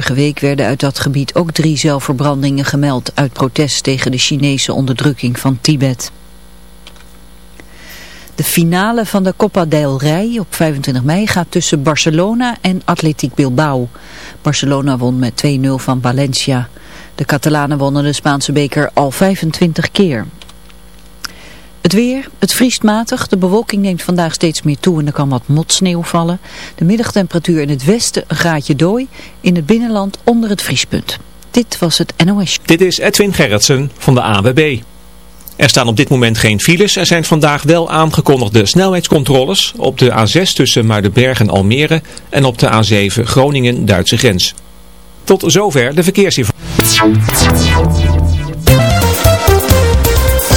Vorige week werden uit dat gebied ook drie zelfverbrandingen gemeld uit protest tegen de Chinese onderdrukking van Tibet. De finale van de Copa del Rey op 25 mei gaat tussen Barcelona en Atletiek Bilbao. Barcelona won met 2-0 van Valencia. De Catalanen wonnen de Spaanse beker al 25 keer. Het weer, het vriest matig, de bewolking neemt vandaag steeds meer toe en er kan wat motsneeuw vallen. De middagtemperatuur in het westen een graadje dooi, in het binnenland onder het vriespunt. Dit was het NOS. Dit is Edwin Gerritsen van de AWB. Er staan op dit moment geen files. Er zijn vandaag wel aangekondigde snelheidscontroles op de A6 tussen Muidenberg en Almere en op de A7 Groningen-Duitse grens. Tot zover de verkeersinformatie.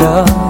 yourself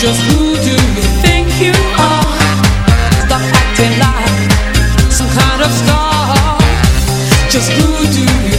Just who do you think you are? Stop acting like some kind of star. Just who do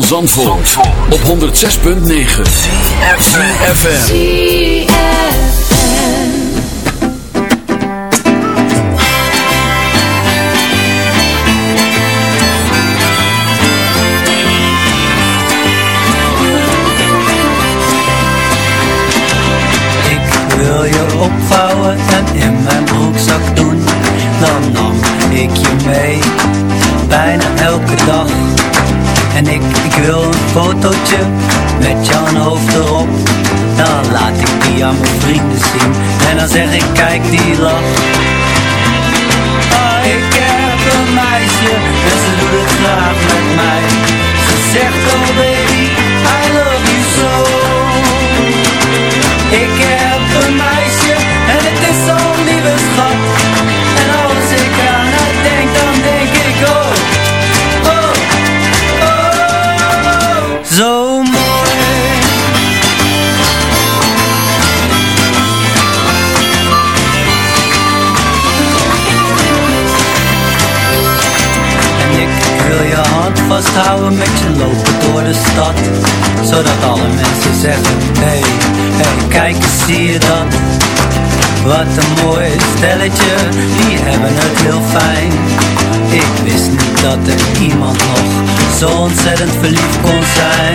van Zandvoort, Zandvoort. op 106.9 CFFM Ik wil je opvouwen en in mijn broekzak doen. Dan nam ik je mee Bijna elke dag. Ik wil een fotootje met jouw hoofd erop Dan laat ik die aan mijn vrienden zien En dan zeg ik kijk die lach. oh, Ik heb een meisje en ze doet het graag met mij dat er iemand nog zo ontzettend verliefd kon zijn.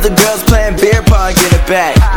other girls playing beer pong in the back.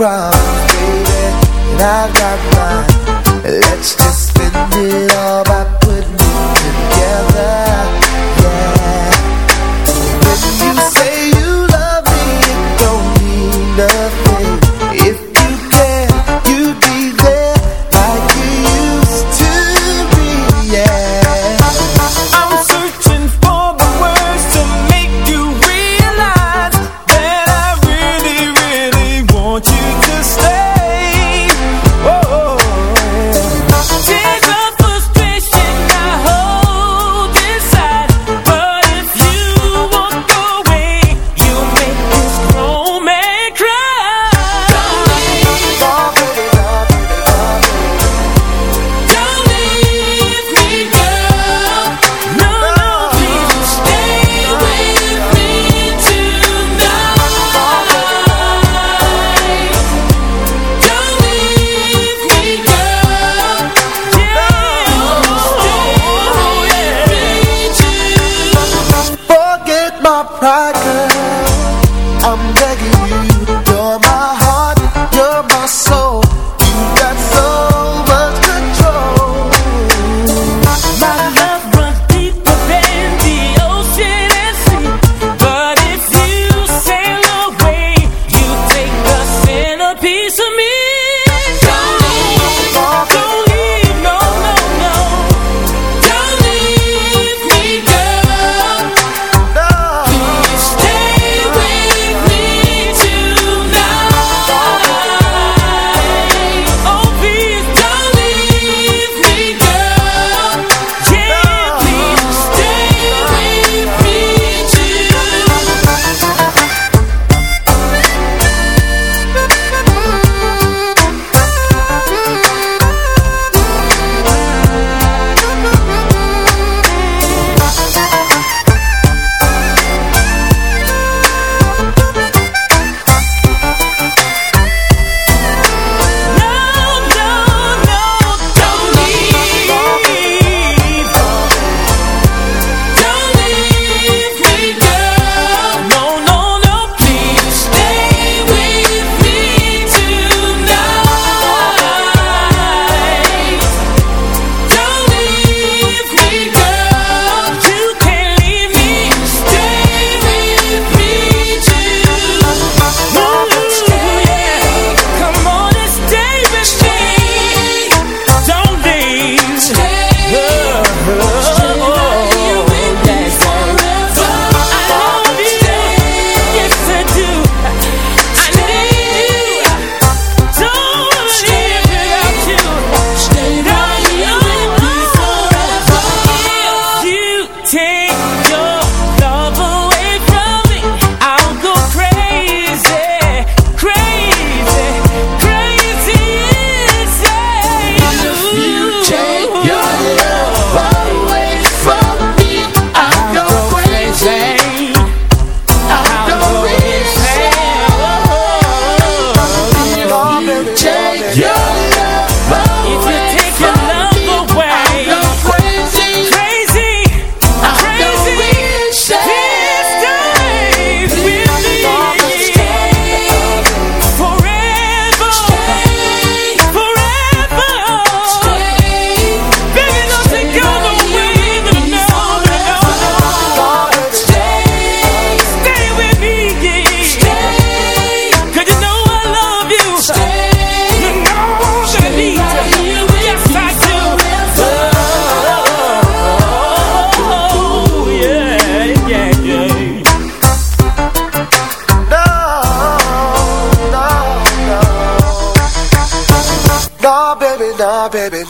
problem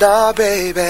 da, baby.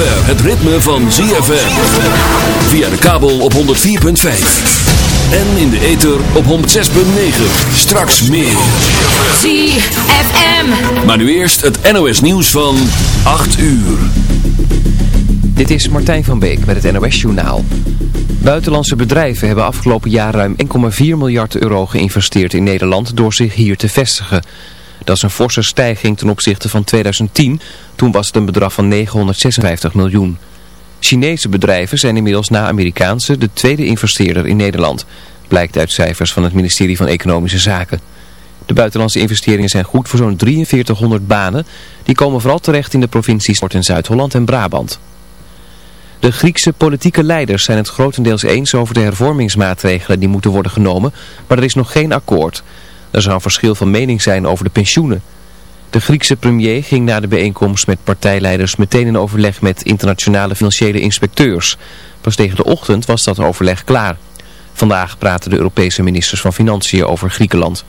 Zover het ritme van ZFM. Via de kabel op 104.5. En in de ether op 106.9. Straks meer. ZFM. Maar nu eerst het NOS nieuws van 8 uur. Dit is Martijn van Beek met het NOS Journaal. Buitenlandse bedrijven hebben afgelopen jaar ruim 1,4 miljard euro geïnvesteerd in Nederland door zich hier te vestigen. Dat is een forse stijging ten opzichte van 2010. Toen was het een bedrag van 956 miljoen. Chinese bedrijven zijn inmiddels na Amerikaanse de tweede investeerder in Nederland. Blijkt uit cijfers van het ministerie van Economische Zaken. De buitenlandse investeringen zijn goed voor zo'n 4300 banen. Die komen vooral terecht in de provincies Noord- en Zuid-Holland en Brabant. De Griekse politieke leiders zijn het grotendeels eens over de hervormingsmaatregelen die moeten worden genomen, maar er is nog geen akkoord. Er zou verschil van mening zijn over de pensioenen. De Griekse premier ging na de bijeenkomst met partijleiders meteen in overleg met internationale financiële inspecteurs. Pas tegen de ochtend was dat overleg klaar. Vandaag praten de Europese ministers van Financiën over Griekenland.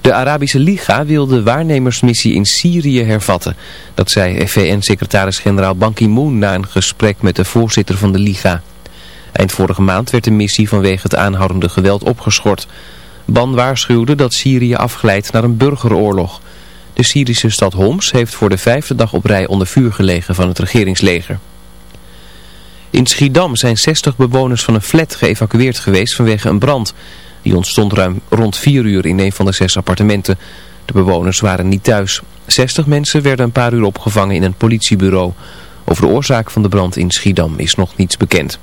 De Arabische Liga wil de waarnemersmissie in Syrië hervatten. Dat zei VN-secretaris-generaal Ban Ki-moon na een gesprek met de voorzitter van de Liga. Eind vorige maand werd de missie vanwege het aanhoudende geweld opgeschort. Ban waarschuwde dat Syrië afglijdt naar een burgeroorlog. De Syrische stad Homs heeft voor de vijfde dag op rij onder vuur gelegen van het regeringsleger. In Schiedam zijn 60 bewoners van een flat geëvacueerd geweest vanwege een brand. Die ontstond ruim rond 4 uur in een van de zes appartementen. De bewoners waren niet thuis. 60 mensen werden een paar uur opgevangen in een politiebureau. Over de oorzaak van de brand in Schiedam is nog niets bekend.